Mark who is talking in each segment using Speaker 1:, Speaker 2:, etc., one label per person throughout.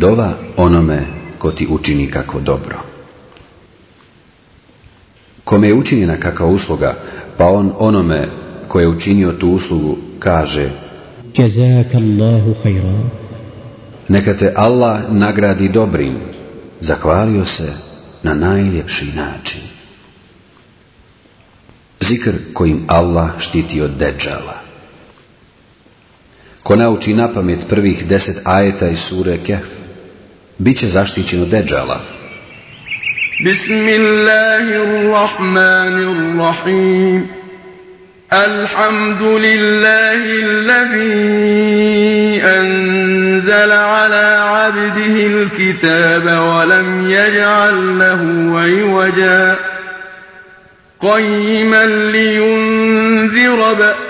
Speaker 1: dova onome ko ti učini kako dobro. Kome je učinjena kakva usluga, pa on onome ko je učinio tu uslugu kaže Neka te Allah nagradi dobrim, zahvalio se na najljepši način. Zikr kojim Allah štiti od deđala. Ko nauči na pamet prvih deset ajeta iz sure Kehf, bit će zaštićen od deđala.
Speaker 2: Bismillahirrahmanirrahim. Alhamdulillahi allazi anzala ala abdihi alkitaba wa lam yaj'al lahu iwaja. qayyiman لينذر بأسا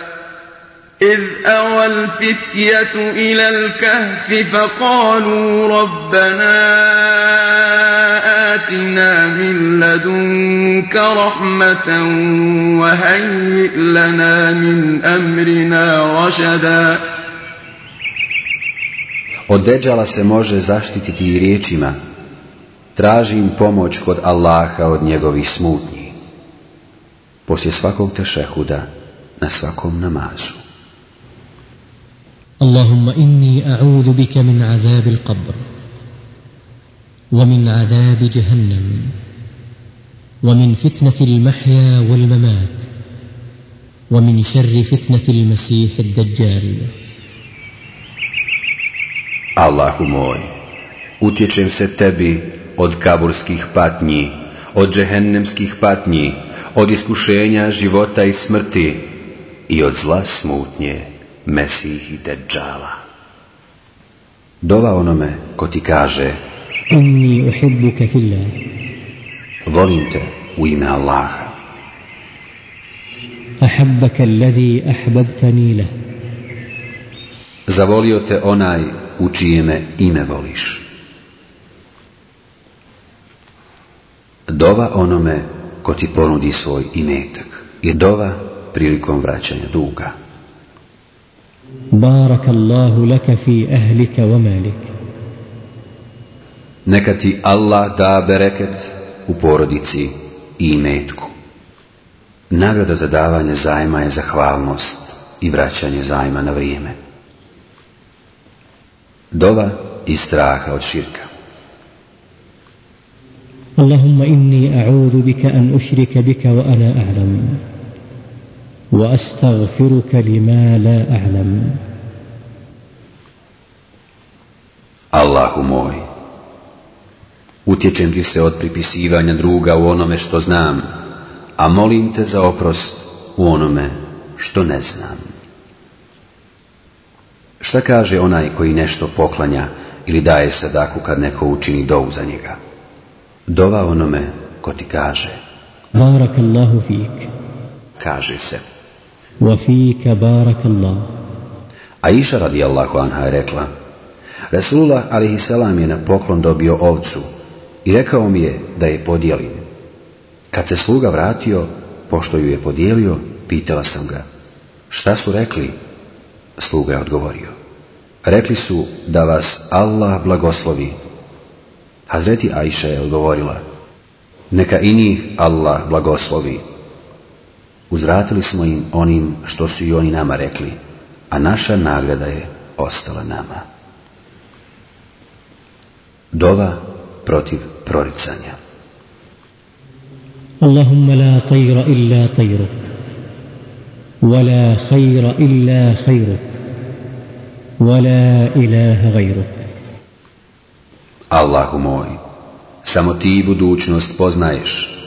Speaker 2: إذ أوى الفتية إلى الكهف فقالوا ربنا آتنا من لدنك رحمة وهيئ لنا من أمرنا رشدا
Speaker 1: Od deđala se može zaštititi i riječima Tražim pomoć kod Allaha od njegovih smutnji. Poslije svakog tešehuda, na svakom namazu.
Speaker 3: اللهم إني أعوذ بك من عذاب القبر ومن عذاب جهنم ومن فتنة المحيا والممات ومن شر فتنة المسيح الدجال
Speaker 1: Allahu moj, utječem se tebi od kaburskih patnji, od džehennemskih patnji, od iskušenja života i smrti i od zla smutnje, Mesih i Deđala. Dova onome ko ti kaže
Speaker 3: Inni.
Speaker 1: Volim te u ime Allaha.
Speaker 3: Ahabbaka alladhi ahbabtani lah.
Speaker 1: Zavolio te onaj u čijeme ime voliš. Dova onome ko ti ponudi svoj imetak je dova prilikom vraćanja duga.
Speaker 3: بارك الله لك في أهلك ومالك
Speaker 1: Neka ti Allah da bereket u porodici i imetku. Nagrada za davanje zajma je zahvalnost i vraćanje zajma na vrijeme. Dova i straha od širka.
Speaker 3: اللهم إني أعوذ بك أن أشرك بك وأنا أعلم وأستغفرك لما لا أعلم
Speaker 1: Allahu moj, utječem ti se od pripisivanja druga u onome što znam, a molim te za oprost u onome što ne znam. Šta kaže onaj koji nešto poklanja ili daje sadaku kad neko učini dovu za njega? Dova onome ko ti kaže,
Speaker 3: بارك الله فيك
Speaker 1: kaže se.
Speaker 3: وفيك بارك الله
Speaker 1: A iša radijallahu anha je rekla, Resulullah a.s. je na poklon dobio ovcu i rekao mi je da je podijelim. Kad se sluga vratio, pošto ju je podijelio, pitala sam ga, šta su rekli? Sluga je odgovorio, rekli su da vas Allah blagoslovi. Hazreti Ajša je odgovorila, neka i njih Allah blagoslovi. uzvratili smo im onim što su i oni nama rekli, a naša nagrada je ostala nama. Dova protiv proricanja.
Speaker 3: Allahumma la tajra illa tajru, wa la hajra illa hajru, wa la ilaha gajru.
Speaker 1: Allahu moj, samo ti budućnost poznaješ.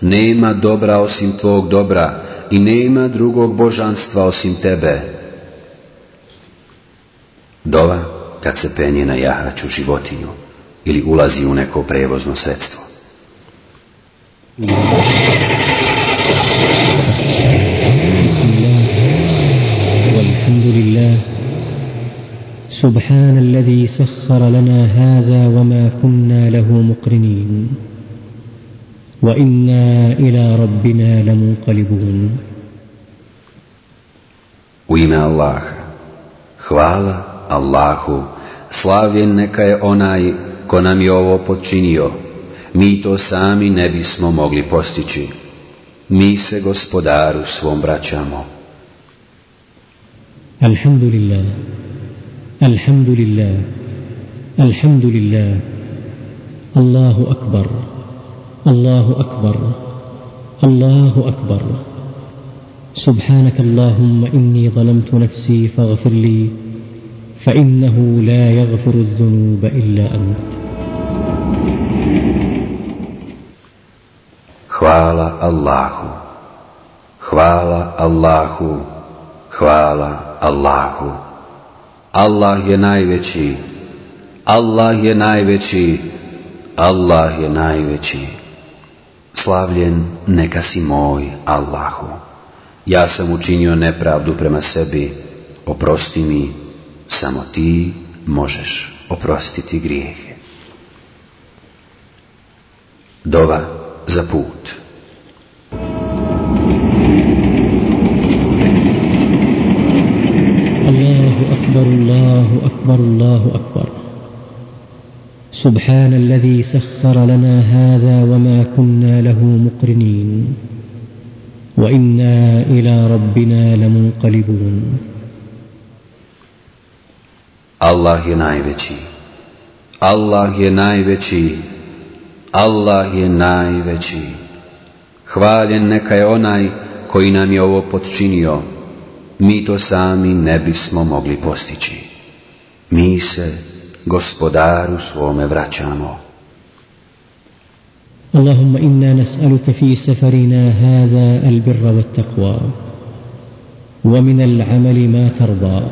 Speaker 1: Nema dobra osim tvog dobra, i nema drugog božanstva osim tebe. Dova kad se penje na jahaću životinju ili ulazi u neko prevozno sredstvo.
Speaker 3: سبحان الذي سخر لنا هذا وما كنا له مقرنين وإنا إلى ربنا لمنقلبون
Speaker 1: U ime Allaha. Hvala Allahu. Slavljen neka je onaj ko nam je ovo počinio. Mi to sami ne bismo mogli postići. Mi se gospodaru svom vraćamo.
Speaker 3: لله الحمد لله الحمد لله الله أكبر الله أكبر الله سبحانك اللهم إني ظلمت نفسي فاغفر لي فإنه لا يغفر الذنوب إلا أنت
Speaker 1: Hvala Allahu. Hvala Allahu. Hvala Allahu. Allah je najveći. Allah je najveći. Allah je najveći. Slavljen neka si moj, Allahu. Ja sam učinio nepravdu prema sebi, oprosti mi, samo ti možeš oprostiti grijehe. Dova za put.
Speaker 3: Allahu akbar, Allahu akbar, Allahu akbar. سبحان الذي سخر لنا هذا وما كنا له مقرنين وإنا إلى ربنا لمنقلبون
Speaker 1: Allah je najveći. Allah je najveći. Allah je najveći. Hvaljen neka je onaj koji nam je ovo podčinio. Mi to sami ne bismo mogli postići. Mi se gospodaru svome vraćamo.
Speaker 3: اللهم إنا نسألك في سفرنا هذا البر والتقوى ومن العمل ما ترضى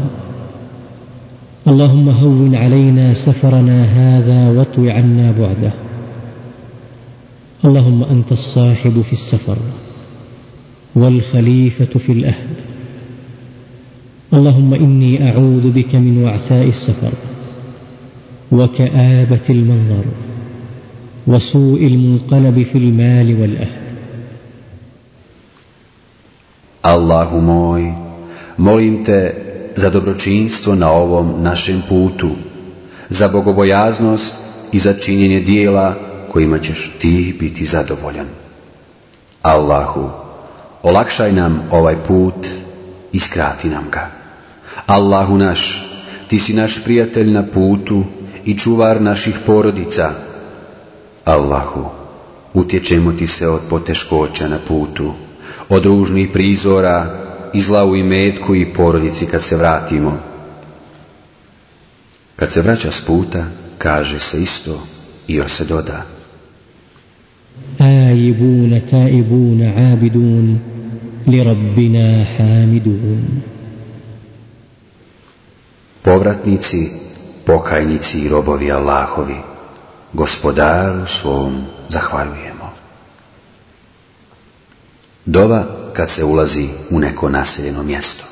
Speaker 3: اللهم هون علينا سفرنا هذا واطو عنا بعده اللهم أنت الصاحب في السفر والخليفة في الأهل اللهم إني أعوذ بك من وعثاء السفر وكآبة المنظر وسوء المنقلب في المال والأهل
Speaker 1: Allahu moj, molim te za dobročinstvo na ovom našem putu, za bogobojaznost i za činjenje dijela kojima ćeš ti biti zadovoljan. Allahu, olakšaj nam ovaj put i skrati nam ga. Allahu naš, ti si naš prijatelj na putu i čuvar naših porodica. Allahu, utječemo ti se od poteškoća na putu, od ružnih prizora, i zlavu i metku i porodici kad se vratimo. Kad se vraća s puta, kaže se isto i još se doda.
Speaker 3: Ajibuna, taibuna, abidun, li rabbina hamidun.
Speaker 1: Povratnici pokajnici i robovi Allahovi, gospodaru svom zahvaljujemo. Dova kad se ulazi u neko naseljeno mjesto.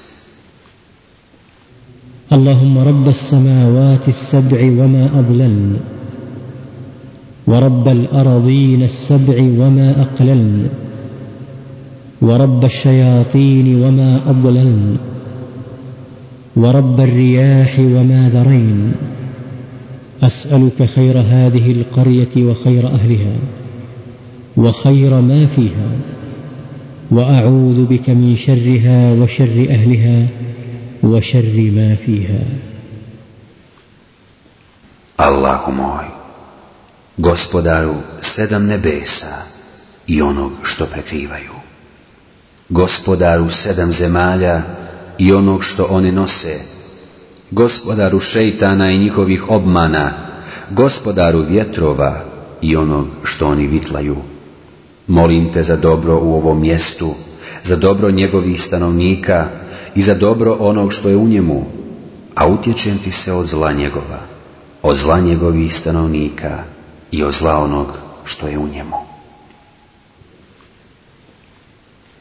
Speaker 3: اللهم رب السماوات السبع وما أضللن ورب الأرضين السبع وما أقللن ورب الشياطين وما أضللن ورب الرياح وما ذرين. أسألك خير هذه القرية وخير أهلها وخير ما فيها وأعوذ بك من شرها وشر أهلها وشر ما فيها.
Speaker 1: Allahu moj, gospodaru sedam nebesa i onog što prekrivaju, gospodaru sedam zemalja i onog što one nose, gospodaru šeitana i njihovih obmana, gospodaru vjetrova i onog što oni vitlaju. Molim te za dobro u ovom mjestu, za dobro njegovih stanovnika i za dobro onog što je u njemu, a utječem ti se od zla njegova, od zla njegovih stanovnika i od zla onog što je u njemu.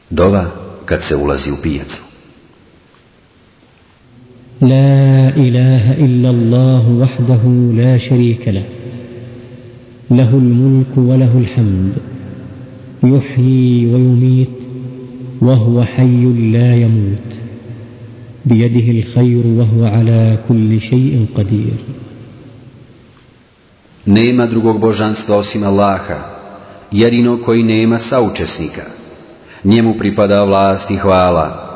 Speaker 1: Dova kad se ulazi u pijacu.
Speaker 3: لا إله إلا الله وحده لا شريك له له الملك وله الحمد يحيي ويميت وهو حي لا يموت بيده الخير وهو على كل شيء قدير
Speaker 1: Nema drugog božanstva osim Allaha, jedino koji nema saučesnika. Njemu pripada vlast i hvala.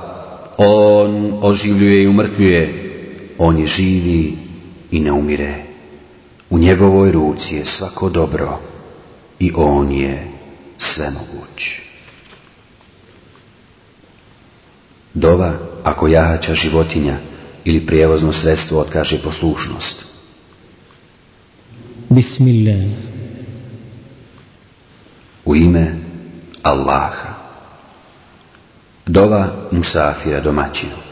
Speaker 1: On oživljuje i umrtvljuje, on je živi i ne umire. U njegovoj ruci je svako dobro i on je svemoguć. Dova, ako jahaća životinja ili prijevozno sredstvo otkaže poslušnost.
Speaker 3: Bismillah.
Speaker 1: U ime Allaha. Dova musafira domaćinu.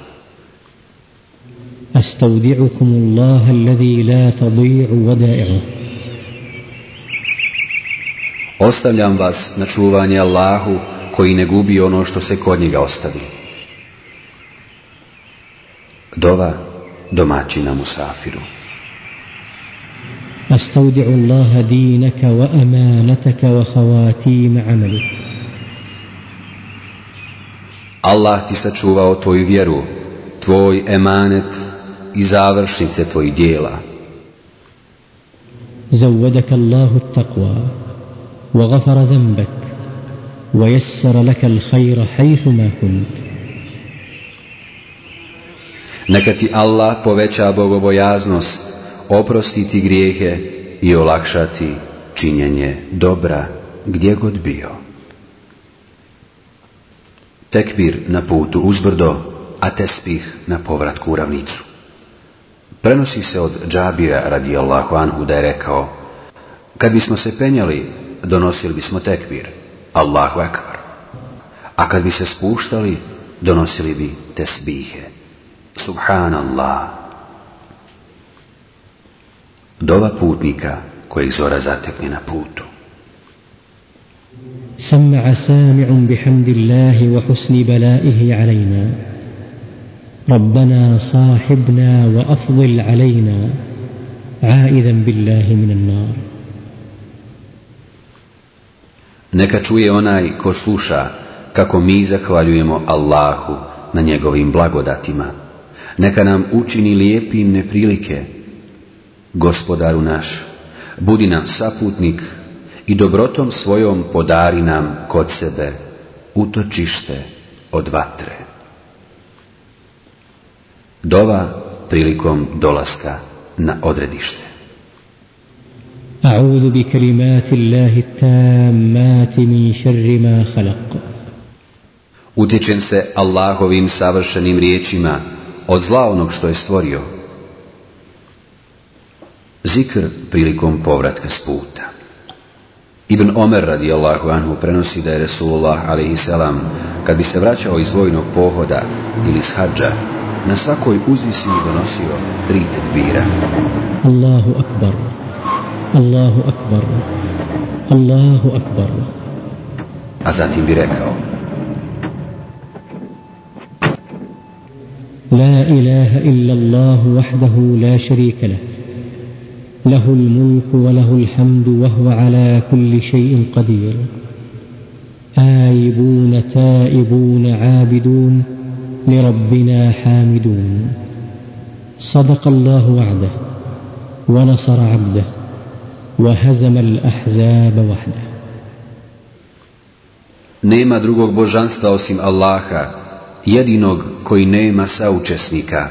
Speaker 3: أستودعكم الله الذي لا تضيع ودائعه
Speaker 1: Ostavljam vas na čuvanje Allahu koji ne gubi ono što se kod njega ostavi. Dova domaćina musafiru.
Speaker 3: أستودع الله دينك وأمانتك وخواتيم عملك
Speaker 1: Allah ti sačuvao tvoju vjeru, tvoj emanet i završnice tvojih dijela.
Speaker 3: زودك الله التقوى وغفر ذنبك ويسر لك الخير حيثما كنت
Speaker 1: Neka ti Allah poveća bogobojaznost, oprosti ti grijehe i olakšati činjenje dobra gdje god bio. Tekbir na putu uzbrdo, a tespih na povratku u ravnicu. Prenosi se od Džabira radijallahu anhu da je rekao Kad bismo se penjali, donosili bismo tekbir, Allahu akbar. A kad bi se spuštali, donosili bi tesbihe. Subhanallah. Dova putnika kojeg zora zatekne na putu.
Speaker 3: سمع سامع بحمد الله وحسن بلائه علينا ربنا صاحبنا وأفضل علينا عائذا بالله من النار
Speaker 1: Neka čuje onaj ko sluša kako mi zahvaljujemo Allahu na njegovim blagodatima. Neka nam učini lijepim neprilike. Gospodaru naš, budi nam saputnik i dobrotom svojom podari nam kod sebe utočište od vatre. Dova prilikom dolaska na odredište.
Speaker 3: أعوذ بكلمات الله التامات من شر ما خلق
Speaker 1: Utječem se Allahovim savršenim riječima od zla onog što je stvorio. Zikr prilikom povratka s puta. Ibn Omer radijallahu anhu prenosi da je Resulullah a.s. kad bi se vraćao iz vojnog pohoda ili s hađa, na svakoj uzvisini donosio tri tekbira.
Speaker 3: Allahu akbar, Allahu akbar, Allahu akbar.
Speaker 1: A zatim bi rekao
Speaker 3: La ilaha illa Allahu vahdahu la šarika lahu. له الملك وله الحمد وهو على كل شيء قدير. آيبون تائبون عابدون لربنا حامدون. صدق الله وعده ونصر عبده وهزم الأحزاب وحده.
Speaker 1: Nema drugog božanstva osim Allaha, jedinog koji nema saučesnika.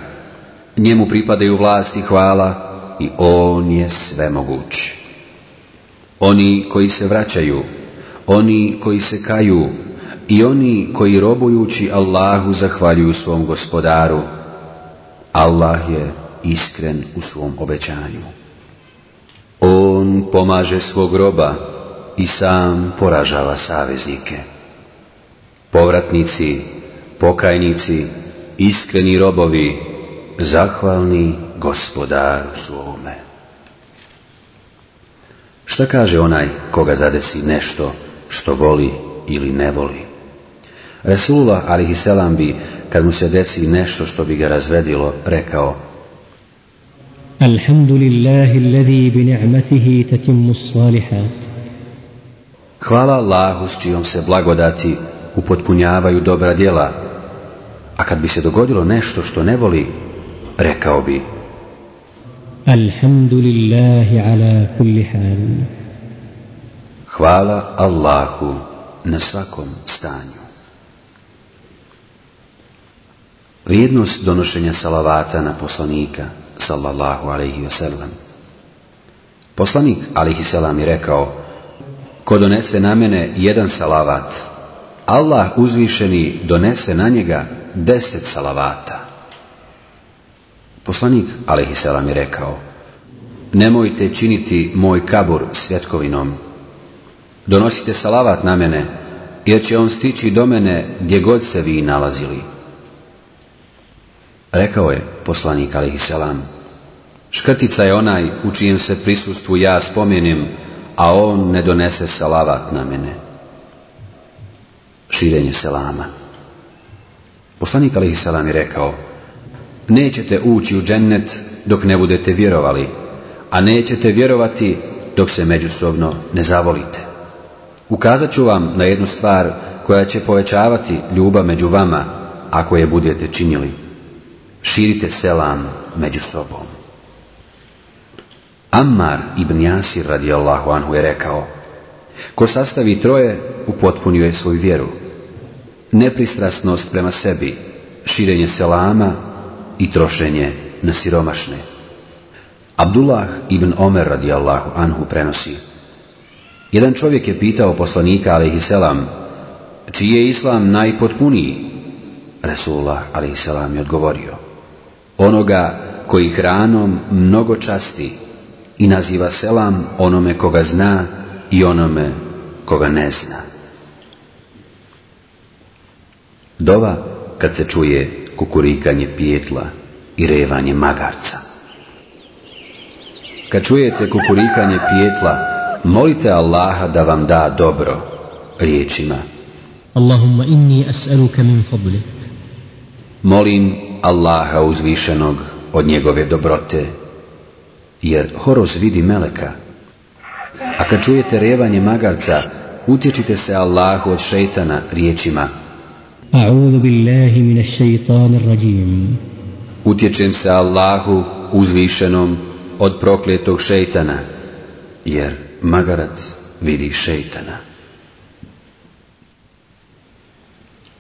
Speaker 1: Njemu pripadaju vlast i hvala i On je svemoguć. Oni koji se vraćaju, oni koji se kaju i oni koji robujući Allahu zahvaljuju svom gospodaru, Allah je iskren u svom obećanju. On pomaže svog roba i sam poražava saveznike. Povratnici, pokajnici, iskreni robovi, zahvalni gospodaru svome. Šta kaže onaj koga zadesi nešto što voli ili ne voli? Resulullah alihi bi, kad mu se desi nešto što bi ga razvedilo, rekao
Speaker 3: Alhamdulillahi alladhi bi ni'matihi tatimmu salihat.
Speaker 1: Hvala Allahu s čijom se blagodati upotpunjavaju dobra djela, a kad bi se dogodilo nešto što ne voli, rekao bi
Speaker 3: Alhamdulillahi ala kulli hal.
Speaker 1: Hvala Allahu na svakom stanju. Vrijednost donošenja salavata na poslanika, sallallahu alaihi wasallam. Poslanik, alaihi salam, je rekao, ko donese na mene jedan salavat, Allah uzvišeni donese na njega deset salavata. Poslanik, alaihi salam, je rekao, nemojte činiti moj kabur svjetkovinom, donosite salavat na mene, jer će on stići do mene gdje god se vi nalazili. Rekao je poslanik alihi selam, škrtica je onaj u čijem se prisustvu ja spomenim, a on ne donese salavat na mene. Širenje selama. Poslanik alihi selam je rekao, nećete ući u džennet dok ne budete vjerovali, a nećete vjerovati dok se međusobno ne zavolite. Ukazat ću vam na jednu stvar koja će povećavati ljubav među vama ako je budete činili. Širite selam među sobom. Ammar ibn Jasir radijallahu anhu je rekao Ko sastavi troje, upotpunjuje svoju vjeru. Nepristrasnost prema sebi, širenje selama i trošenje na siromašne. Abdullah ibn Omer radijallahu anhu prenosi jedan čovjek je pitao poslanika, selam, čiji je islam najpotpuniji? Resulullah, selam, je odgovorio, onoga koji hranom mnogo časti i naziva selam onome koga zna i onome koga ne zna. Dova kad se čuje kukurikanje pijetla i revanje magarca. Kad čujete kukurikanje pijetla molite Allaha da vam da dobro riječima.
Speaker 3: Allahumma inni as'aluka min fadlik.
Speaker 1: Molim Allaha uzvišenog od njegove dobrote, jer horoz vidi meleka. A kad čujete revanje magarca, utječite se Allahu od šeitana riječima.
Speaker 3: A'udhu billahi min rajim.
Speaker 1: Utječem se Allahu uzvišenom od prokletog šeitana, jer magarac vidi šeitana.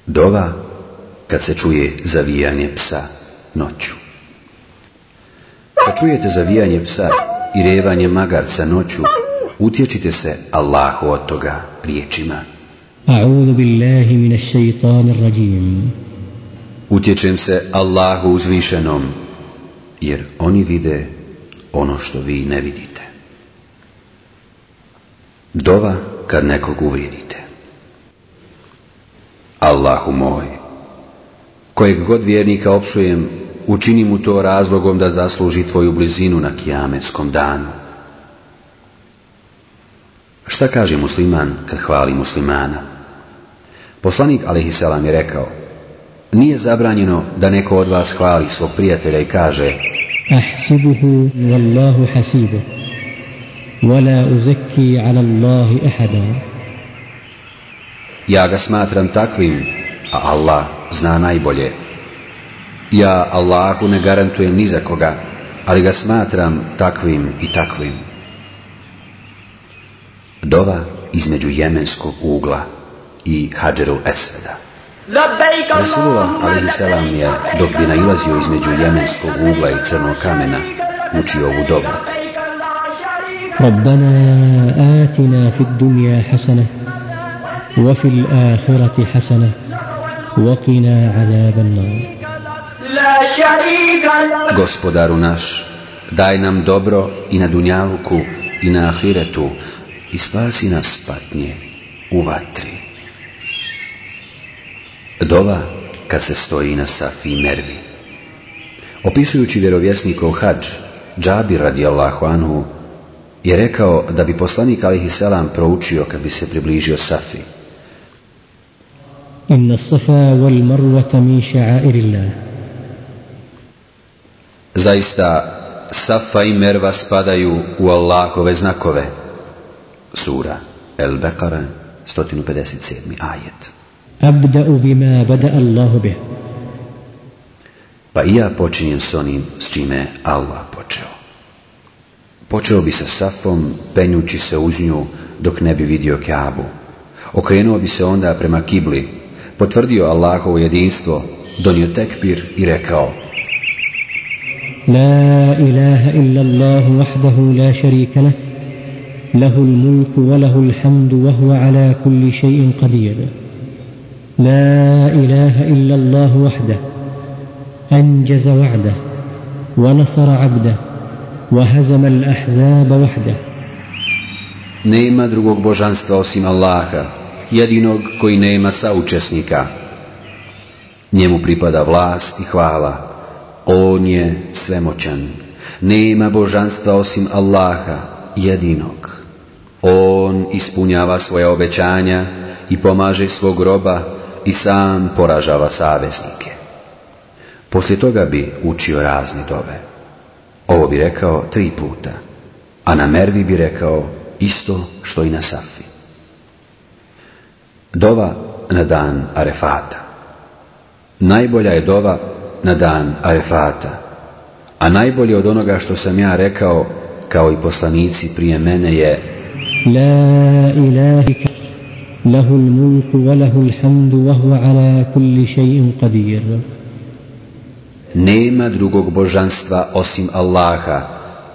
Speaker 1: Dova kad se čuje zavijanje psa noću. Kad čujete zavijanje psa i revanje magarca noću, utječite se Allahu od toga riječima.
Speaker 3: A'udhu billahi minash rajim.
Speaker 1: Utječem se Allahu uzvišenom, jer oni vide ono što vi ne vidite. Dova kad nekog uvrijedite. Allahu moj, kojeg god vjernika opsujem, učini mu to razlogom da zasluži tvoju blizinu na kijametskom danu. Šta kaže musliman kad hvali muslimana? Poslanik alaihissalam je rekao, Nije zabranjeno da neko od vas hvali svog prijatelja i kaže
Speaker 3: أحسبه والله حسيبه ولا أزكي على الله أحدا
Speaker 1: Ja ga smatram takvim, a Allah zna najbolje. Ja Allahu ne garantujem ni za koga, ali ga smatram takvim i takvim. Dova između jemenskog ugla i Hadžerul Esveda. Rasulullah a.s. je, dok bi nailazio između jemenskog ugla i crnog kamena, učio ovu dobu.
Speaker 3: ربنا آتنا في الدنيا حسنة وفي الآخرة حسنة وقنا عذاب النار
Speaker 1: Gospodaru naš, daj nam dobro i na dunjaluku i na ahiretu i spasi nas patnje u vatri. Dova kad se stoji na Safi i Mervi. Opisujući vjerovjesnikov hađ, Džabir radijallahu anhu je rekao da bi poslanik alihi selam proučio kad bi se približio Safi.
Speaker 3: Inna safa wal marvata min ša'airillah.
Speaker 1: Zaista Safa i Merva spadaju u Allahove znakove. Sura El Bekara 157. ajet.
Speaker 3: أبدأ بما بدأ الله به
Speaker 1: Pa ja počinjem s onim s čime je Allah počeo. Počeo bi sa Safom, penjući se uz nju dok ne bi vidio Kaabu. Okrenuo bi se onda prema kibli, potvrdio Allahovo jedinstvo, donio tekbir i rekao
Speaker 3: لا إله إلا الله وحده لا شريك له له الملك وله الحمد وهو على كل شيء قدير لا إله إلا الله وحده أنجز وعده ونصر عبده وهزم الأحزاب وحده
Speaker 1: Nema drugog božanstva osim Allaha, jedinog koji nema saučesnika. Njemu pripada vlast i hvala. On je svemoćan. Nema božanstva osim Allaha, jedinog. On ispunjava svoja obećanja i pomaže svog roba i sam poražava saveznike. Poslije toga bi učio razne dove. Ovo bi rekao tri puta, a na Mervi bi rekao isto što i na Safi. Dova na dan Arefata. Najbolja je dova na dan Arefata, a najbolje od onoga što sam ja rekao, kao i poslanici prije mene je
Speaker 3: La ilaha له الملك وله الحمد وهو على كل شيء قدير
Speaker 1: Nema drugog božanstva osim Allaha.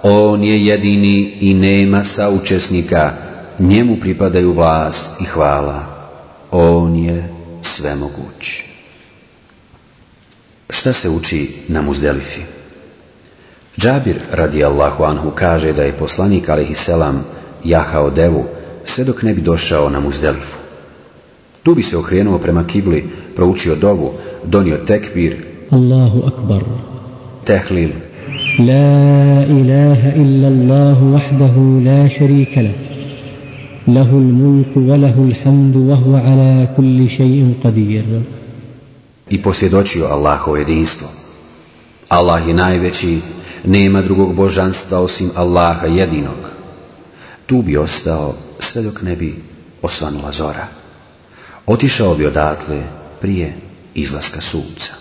Speaker 1: On je jedini i nema saučesnika. Njemu pripadaju vlast i hvala. On je svemoguć. Šta se uči na Muzdelifi? Džabir radijallahu anhu kaže da je poslanik alaihi selam jahao devu sve dok ne bi došao na Muzdelifu. Tu bi se okrenuo prema kibli, proučio dovu, donio tekbir.
Speaker 3: Allahu akbar.
Speaker 1: Tehlil.
Speaker 3: La ilaha illa Allah wahdahu la sharika lah. Lahu mulku wa lahu hamdu wa huwa ala kulli shay'in qadir.
Speaker 1: I posvjedočio Allahovo jedinstvo. Allah je najveći, nema drugog božanstva osim Allaha jedinog. Tu bi ostao sve dok ne bi osvanula zora. Otišao bi odatle prije izlaska sunca.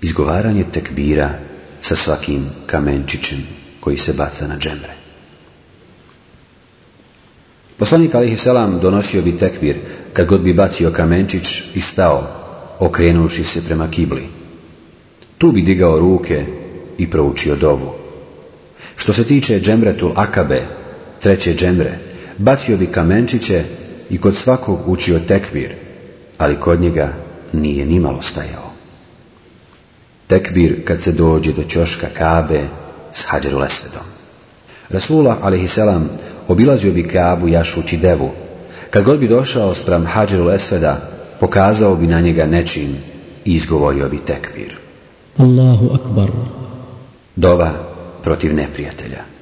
Speaker 1: Izgovaranje tekbira sa svakim kamenčićem koji se baca na džemre. Poslanik alihi selam donosio bi tekbir kad god bi bacio kamenčić i stao, okrenuši se prema kibli. Tu bi digao ruke i proučio dovu. Što se tiče džemretul akabe, treće džemre, bacio bi kamenčiće i kod svakog učio tekvir, ali kod njega nije nimalo stajao. Tekbir kad se dođe do ćoška Kabe s hađer lesvedom. Rasula, a.s. obilazio bi Kabu jašući devu. Kad god bi došao spram hađer lesveda, pokazao bi na njega nečim i izgovorio bi tekbir.
Speaker 3: Allahu akbar.
Speaker 1: Dova protiv neprijatelja.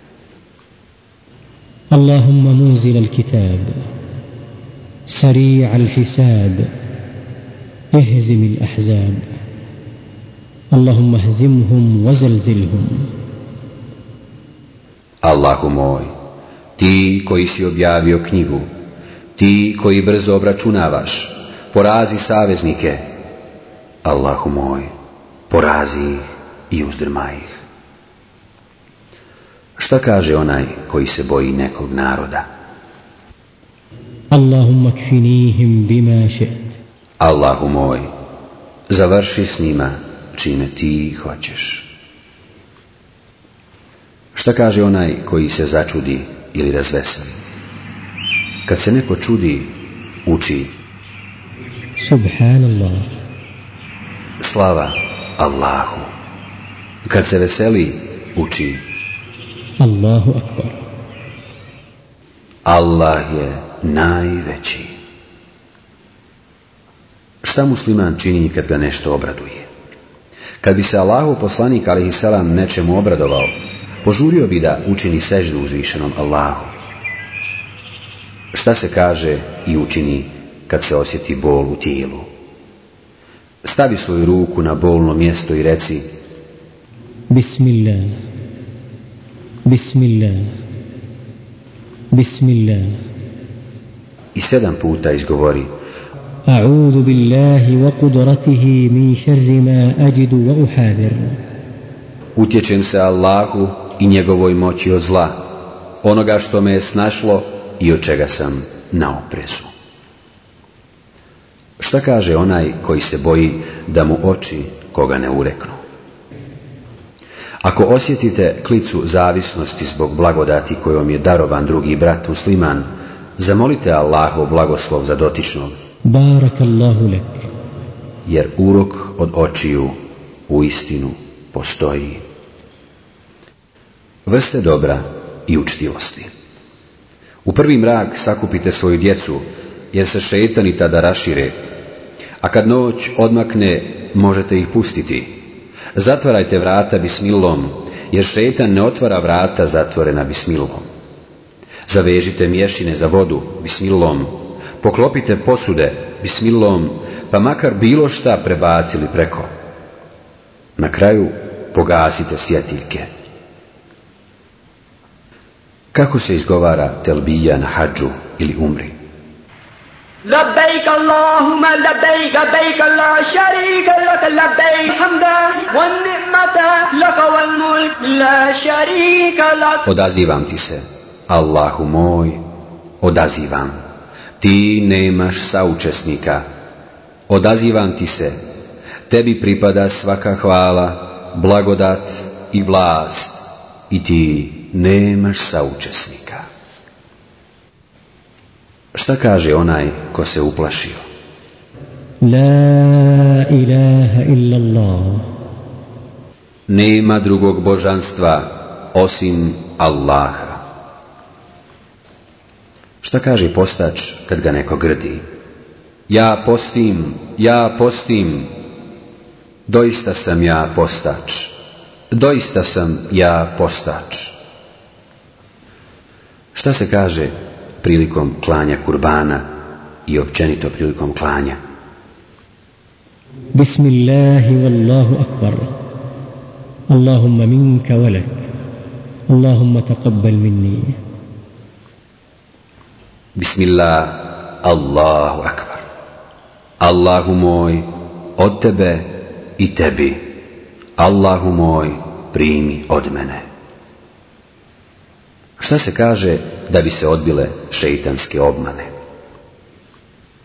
Speaker 3: اللهم منزل الكتاب سريع الحساب اهزم الأحزاب اللهم اهزمهم وزلزلهم
Speaker 1: Allahu moj, ti koji si objavio knjigu, ti koji brzo obračunavaš, porazi saveznike. Allahu moj, porazi ih i uzdrmaj ih. Šta kaže onaj koji se boji nekog naroda?
Speaker 3: Allahumma kfinihim bima še't.
Speaker 1: Allahu moj, završi s njima čime ti hoćeš. Šta kaže onaj koji se začudi ili razveseli? Kad se neko čudi, uči
Speaker 3: Subhanallah.
Speaker 1: Slava Allahu. Kad se veseli, uči
Speaker 3: Allahu akbar.
Speaker 1: Allah je najveći. Šta musliman čini kad ga nešto obraduje? Kad bi se Allahu poslanik alaihissalam nečemu obradovao, požurio bi da učini seždu uzvišenom Allahu. Šta se kaže i učini kad se osjeti bol u tijelu? Stavi svoju ruku na bolno mjesto i reci
Speaker 3: Bismillah بسم الله بسم الله
Speaker 1: i sedam puta izgovori
Speaker 3: أعوذ بالله وقدرته من شر ما أجد وأحاذر
Speaker 1: Utječem se Allahu i njegovoj moći od zla, onoga što me je snašlo i od čega sam na oprezu. Šta kaže onaj koji se boji da mu oči koga ne ureknu? Ako osjetite klicu zavisnosti zbog blagodati kojom je darovan drugi brat musliman, zamolite Allahu blagoslov za dotičnog.
Speaker 3: Barakallahu lek.
Speaker 1: Jer urok od očiju u istinu postoji. Vrste dobra i učtivosti. U prvi mrak sakupite svoju djecu, jer se šetani tada rašire, a kad noć odmakne možete ih pustiti, Zatvarajte vrata bismilom, jer šetan ne otvara vrata zatvorena bismilom. Zavežite mješine za vodu bismilom, poklopite posude bismilom, pa makar bilo šta prebacili preko. Na kraju pogasite sjetiljke. Kako se izgovara telbija na hađu ili umri?
Speaker 4: Labejk Allahuma labejk, labejk la šarika lak
Speaker 1: Odazivam ti se, Allahu moj, odazivam. Ti nemaš saučesnika. Odazivam ti se. Tebi pripada svaka hvala, blagodat i vlast. I ti nemaš saučesnika. Šta kaže onaj ko se uplašio?
Speaker 3: La ilaha illallah.
Speaker 1: Nema drugog božanstva osim Allaha. Šta kaže postač kad ga neko grdi? Ja postim, ja postim. Doista sam ja postač. Doista sam ja postač. Šta se kaže prilikom klanja kurbana i općenito prilikom klanja?
Speaker 3: Bismillahi wallahu akbaru. اللهم منك ولك اللهم تقبل مني
Speaker 1: Bismillah, Allahu akbar. Allahu moj, od tebe i tebi. Allahu moj, primi od mene. Šta se kaže da bi se odbile šeitanske obmane?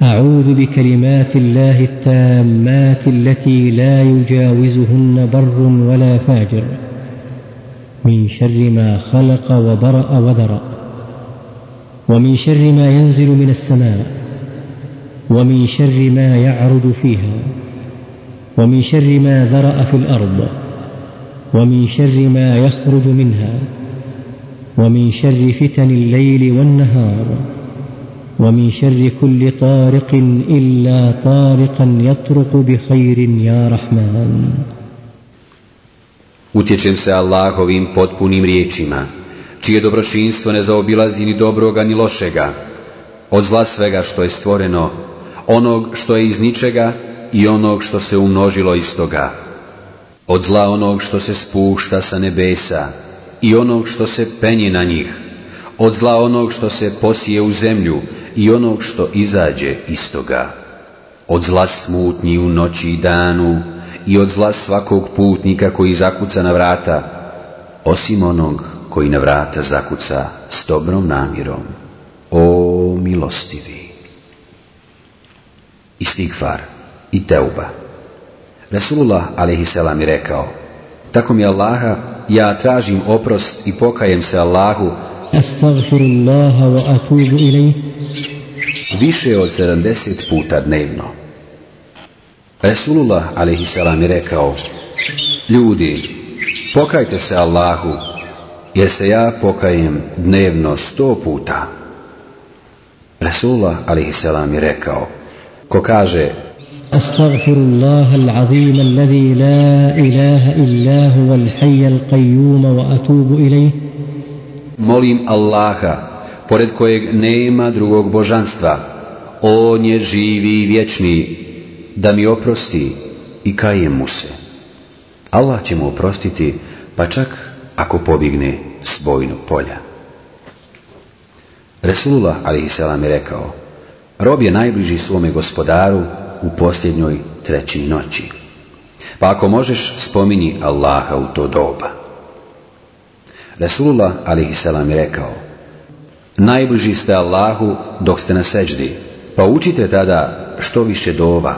Speaker 3: أعوذ بكلمات الله التامات التي لا يجاوزهن بر ولا فاجر من شر ما خلق وبرأ وذرأ ومن شر ما ينزل من السماء ومن شر ما يعرج فيها ومن شر ما ذرأ في الأرض ومن شر ما يخرج منها ومن شر فتن الليل والنهار ومن شر كل طارق إلا طارقا يطرق بخير يا رحمن
Speaker 1: Utječem se Allahovim potpunim riječima, čije dobročinstvo ne zaobilazi ni dobroga ni lošega, od zla svega što je stvoreno, onog što je iz ničega i onog što se umnožilo iz toga, od zla onog što se spušta sa nebesa i onog što se penji na njih, od zla onog što se posije u zemlju i onog što izađe iz toga, od zla smutnji u noći i danu i od zla svakog putnika koji zakuca na vrata, osim onog koji na vrata zakuca s dobrom namjerom. O milostivi! Istigfar i teuba. Resulullah a.s. je rekao, tako mi Allaha, ja tražim oprost i pokajem se Allahu
Speaker 3: Astaghfirullaha wa atubu
Speaker 1: više od 70 puta dnevno. Resulullah a.s. je rekao, ljudi, pokajte se Allahu, jer se ja pokajem dnevno sto puta. Resulullah a.s. je rekao, ko kaže,
Speaker 3: أستغفر الله العظيم الذي لا إله إلا هو الحي القيوم وأتوب إليه
Speaker 1: Molim Allaha, pored kojeg nema drugog božanstva, On je živi i vječni, da mi oprosti i kajem mu se. Allah će mu oprostiti, pa čak ako pobigne s bojnog polja. Resulullah a.s. je rekao, rob je najbliži svome gospodaru u posljednjoj trećini noći. Pa ako možeš, spominji Allaha u to doba. Resulullah a.s. je rekao, najbliži ste Allahu dok ste na seđdi, pa učite tada što više dova.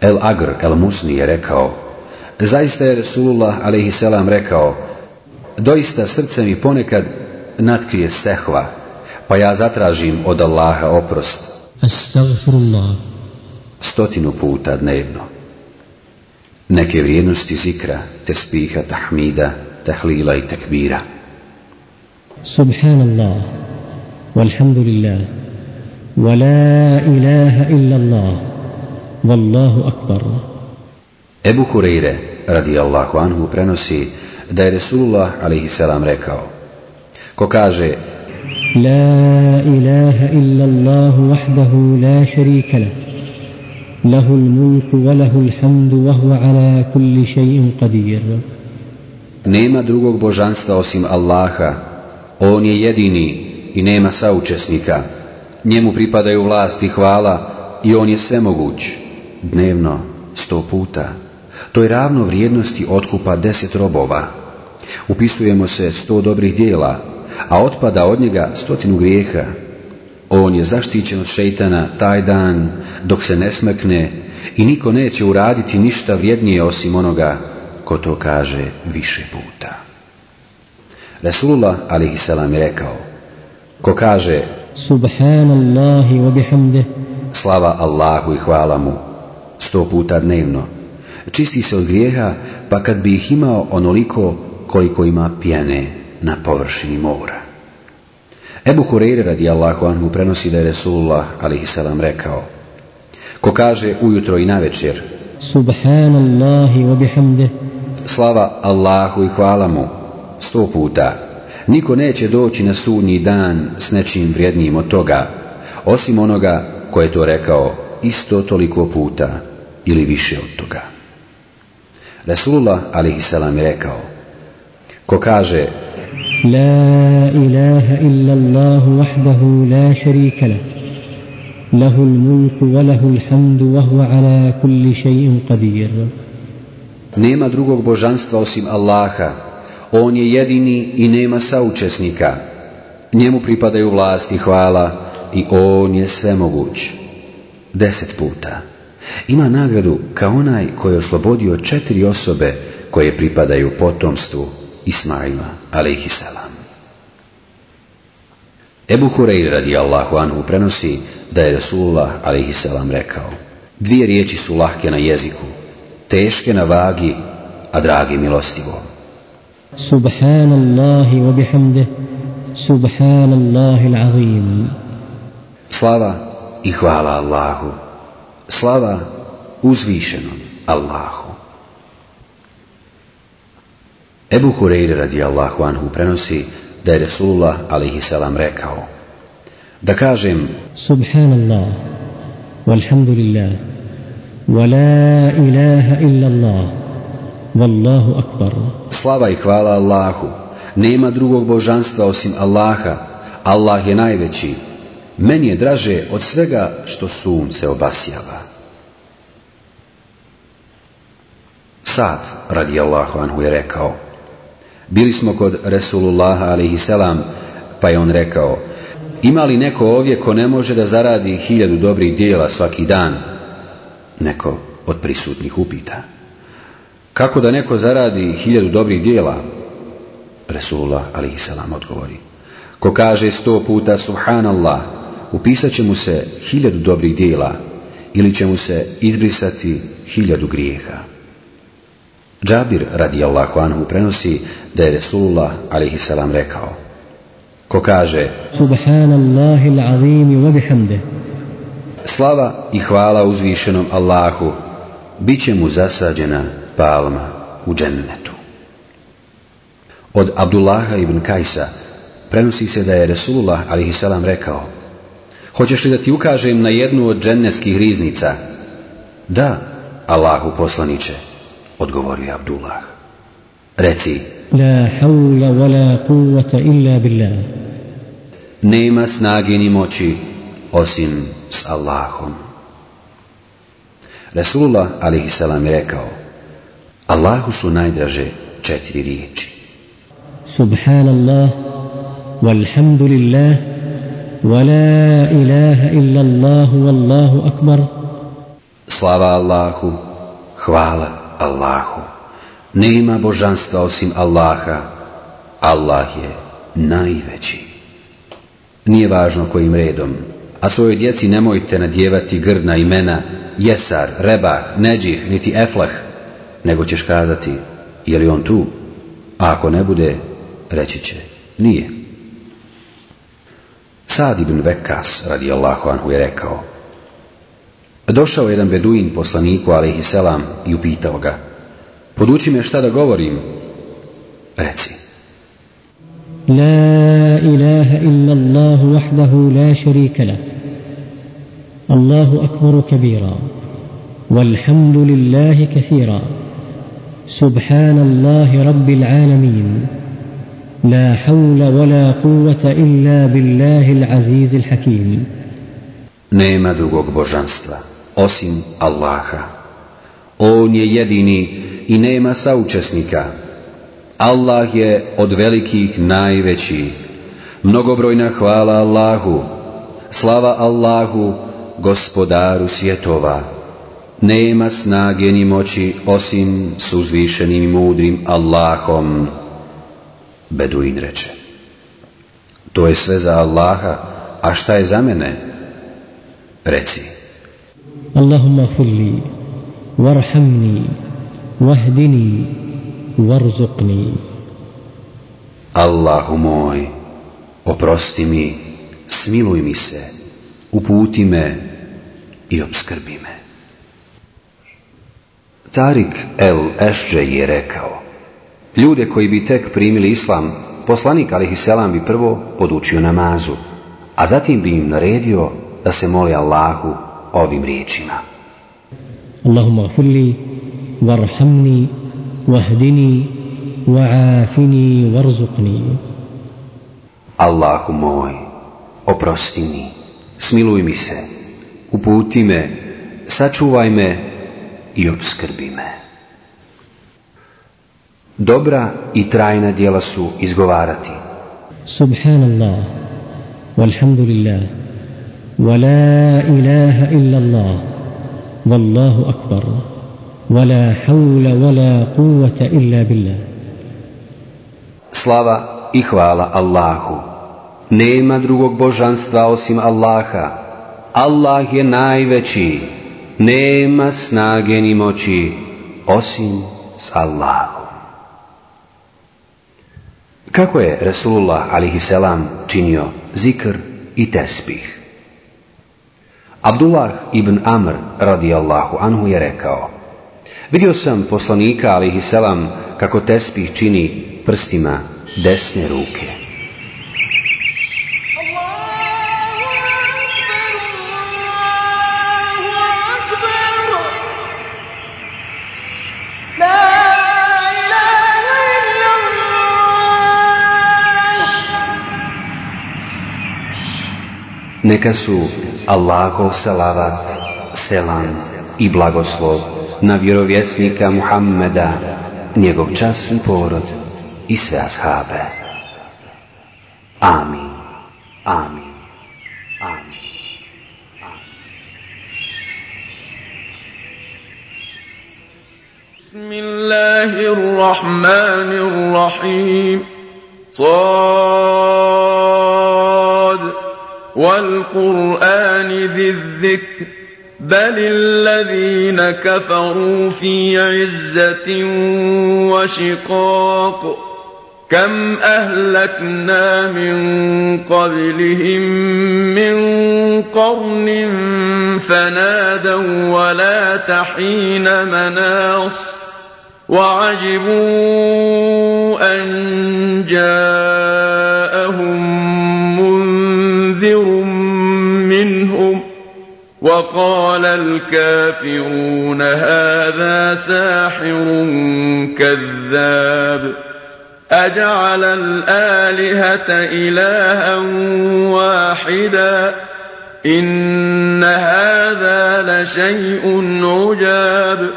Speaker 1: El Agr el Musni je rekao, zaista je Resulullah a.s. rekao, doista srce mi ponekad natkrije sehva, pa ja zatražim od Allaha oprost
Speaker 3: Astaghfirullah.
Speaker 1: Stotinu puta dnevno. Neke vrijednosti zikra, tespiha, tahmida, tahlila i tekbira.
Speaker 3: Subhanallah, walhamdulillah, wa la ilaha illa Allah, wallahu akbar.
Speaker 1: Ebu Hureyre, radijallahu anhu, prenosi da je Resulullah, a.s. rekao, ko kaže,
Speaker 3: لا إله إلا الله وحده لا شريك له له الملك وله الحمد وهو على كل شيء قدير
Speaker 1: Nema drugog božanstva osim Allaha. On je jedini i nema saučesnika. Njemu pripadaju vlast i hvala i on je svemoguć. Dnevno sto puta. To je ravno vrijednosti otkupa deset robova. Upisujemo se sto dobrih dijela, a otpada od njega stotinu grijeha. On je zaštićen od šeitana taj dan dok se ne smekne i niko neće uraditi ništa vrijednije osim onoga ko to kaže više puta. Resulullah a.s. je rekao, ko kaže
Speaker 3: Subhanallahi wa bihamdih
Speaker 1: Slava Allahu i hvala mu sto puta dnevno. Čisti se od grijeha, pa kad bi ih imao onoliko koliko ima pjene na površini mora. Ebu Hureyre radijallahu anhu prenosi da je Resulullah salam rekao Ko kaže ujutro i navečer
Speaker 3: Subhanallahi wa bihamdih
Speaker 1: Slava Allahu i hvala mu, sto puta. Niko neće doći na sudnji dan s nečim vrijednijim od toga, osim onoga koje je to rekao isto toliko puta ili više od toga. Resulullah alaihissalam je rekao, ko kaže
Speaker 3: La ilaha illa Allahu wahdahu la sharika lah. mulku wa lahul hamdu wa huwa ala kulli shay'in qadir.
Speaker 1: Nema drugog božanstva osim Allaha. On je jedini i nema saučesnika. Njemu pripadaju vlast i hvala i On je svemoguć. Deset puta. Ima nagradu kao onaj koji je oslobodio četiri osobe koje pripadaju potomstvu Ismaila, alaihissalam. Ebu Hureyre radijallahu anhu prenosi da je Rasulullah alaihissalam rekao Dvije riječi su lahke na jeziku, teške na vagi, a dragi milostivo.
Speaker 3: Subhanallahi wa bihamdih, subhanallahi l'azim.
Speaker 1: Slava i hvala Allahu. Slava uzvišenom Allahu. Ebu Hureyre radijallahu anhu prenosi da je Resulullah alaihi rekao da kažem
Speaker 3: Subhanallah walhamdulillah ولا إله إلا الله والله أكبر
Speaker 1: Slava i hvala Allahu. Nema drugog božanstva osim Allaha. Allah je najveći. Meni je draže od svega što sunce obasjava. Sad, radi Allahu anhu, je rekao. Bili smo kod Resulullaha alaihi selam, pa je on rekao, ima li neko ovdje ko ne može da zaradi hiljadu dobrih dijela svaki dan? Neko od prisutnih upita. Kako da neko zaradi hiljadu dobrih dijela? Resulullah selam odgovori. Ko kaže sto puta subhanallah, upisat će mu se hiljadu dobrih dijela ili će mu se izbrisati hiljadu grijeha. Džabir radijallahu anhu prenosi da je Resulullah salam rekao Ko kaže
Speaker 3: Subhanallahi l'azimi wa bihamde
Speaker 1: Slava i hvala uzvišenom Allahu bit će mu zasađena palma u džennetu. Od Abdullaha ibn Kajsa prenosi se da je Resulullah salam rekao Hoćeš li da ti ukažem na jednu od džennetskih riznica? Da, Allahu poslaniće, odgovorio je Abdullah. Reci,
Speaker 3: La hawla wa la illa billah
Speaker 1: nema snage ni moći osim s Allahom. Resulullah a.s. je rekao, Allahu su najdraže četiri riječi.
Speaker 3: Subhanallah walhamdulillah wa la ilaha illa Allah wallahu akbar
Speaker 1: Slava Allahu, hvala Allahu. Nema božanstva osim Allaha. Allah je najveći. Nije važno kojim redom, a svojoj djeci nemojte nadjevati grdna imena Jesar, Rebah, Neđih, niti Eflah, nego ćeš kazati, je li on tu? A ako ne bude, reći će, nije. Sad ibn Vekas, radijallahu anhu, je rekao, Došao je jedan beduin poslaniku, alaihi selam, i upitao ga, poduči me šta da govorim. Reci,
Speaker 3: لا إله إلا الله وحده لا شريك له. الله أكبر كبيرا. والحمد لله كثيرا. سبحان الله رب العالمين. لا حول ولا قوة إلا بالله العزيز الحكيم.
Speaker 1: Nema drugog božanstva, osim Allaha. On je jedini i nema saučesnika. Allah je od velikih najveći. Mnogobrojna hvala Allahu. Slava Allahu, gospodaru svjetova. Nema snage ni moći osim s uzvišenim i mudrim Allahom. Beduin reče. To je sve za Allaha, a šta je za mene? Reci.
Speaker 3: Allahumma fulli, warhamni, wahdini, وارزقني
Speaker 1: Allahu moj, oprosti mi, smiluj mi se, uputi me i obskrbi me. Tarik el Ešđe je rekao, ljude koji bi tek primili islam, poslanik alihiselam bi prvo podučio namazu, a zatim bi im naredio da se moli Allahu ovim riječima.
Speaker 3: اللهم اغفر لي وارحمني واهدني وعافني وارزقني
Speaker 1: Allahu moj, oprosti mi, smiluj mi se, uputi me, sačuvaj me i obskrbi me. Dobra i trajna djela su izgovarati.
Speaker 3: سبحان الله والحمد لله ولا إله إلا الله والله أكبر ولا حول ولا قوة إلا بالله
Speaker 1: Slava i hvala Allahu. Nema drugog božanstva osim Allaha. Allah je najveći. Nema snage ni moći osim s Allahom. Kako je Resulullah alihiselam činio zikr i tespih? Abdullah ibn Amr radijallahu anhu je rekao Vidio sam poslanika, ali selam, kako tespih čini prstima desne ruke. Neka su Allahov salavat, selam i blagoslov na vjerovjesnika Muhammeda, njegov časni porod i sve ashabe. Amin. Amin. Amin.
Speaker 2: بسم الله الرحمن الرحيم صاد والقرآن ذي الذكر بل الذين كفروا في عزة وشقاق كم أهلكنا من قبلهم من قرن فنادوا ولا تحين مناص وعجبوا أن جاءهم منذر منهم وقال الكافرون هذا ساحر كذاب أجعل الآلهة إلها واحدا إن هذا لشيء عجاب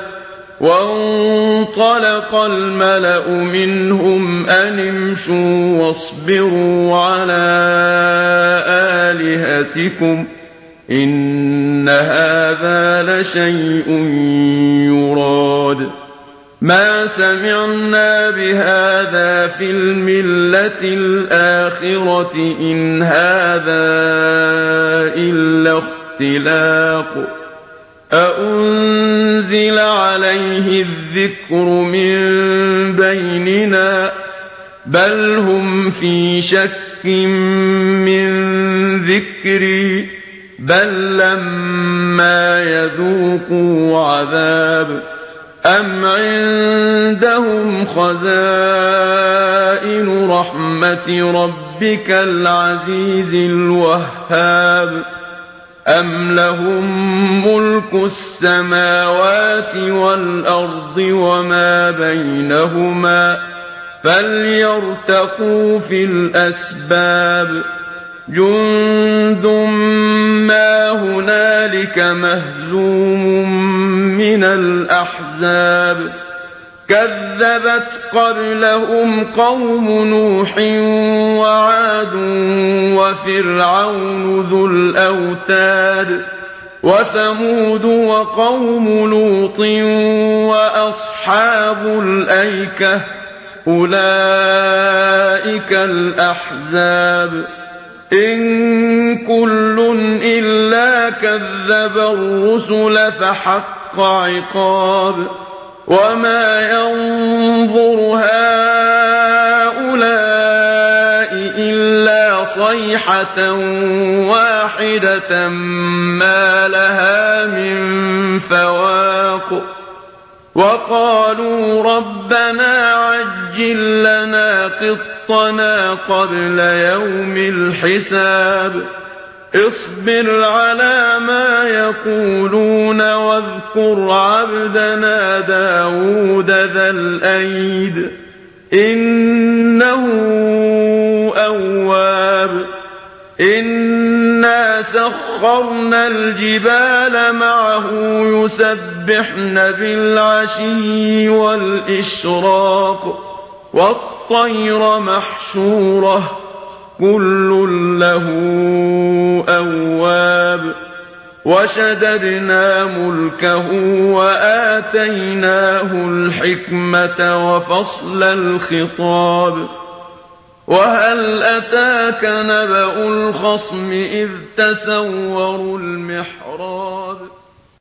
Speaker 2: وانطلق الملأ منهم أن امشوا واصبروا على آلهتكم إن هذا لشيء يراد ما سمعنا بهذا في الملة الآخرة إن هذا إلا اختلاق أأنزل عليه الذكر من بيننا بل هم في شك من ذكري بل لما يذوقوا عذاب أم عندهم خزائن رحمة ربك العزيز الوهاب أم لهم ملك السماوات والأرض وما بينهما فليرتقوا في الأسباب جند ما هنالك مهزوم من الأحزاب كذبت قبلهم قوم نوح وعاد وفرعون ذو الأوتاد وثمود وقوم لوط وأصحاب الأيكة أولئك الأحزاب إن كل إلا كذب الرسل فحق عقاب وما ينظر هؤلاء إلا صيحة واحدة ما لها من فواق وقالوا ربنا عجل لنا قطنا قبل يوم الحساب اصبر على ما يقولون واذكر عبدنا داود ذا الأيد إنه أواب إنا سخرنا الجبال معه يسبحن بالعشي والإشراق والطير محشورة كل له أواب. وشددنا ملكه وآتيناه الحكمة وفصل الخطاب. وهل أتاك نبأ الخصم إذ تسوروا المحراب؟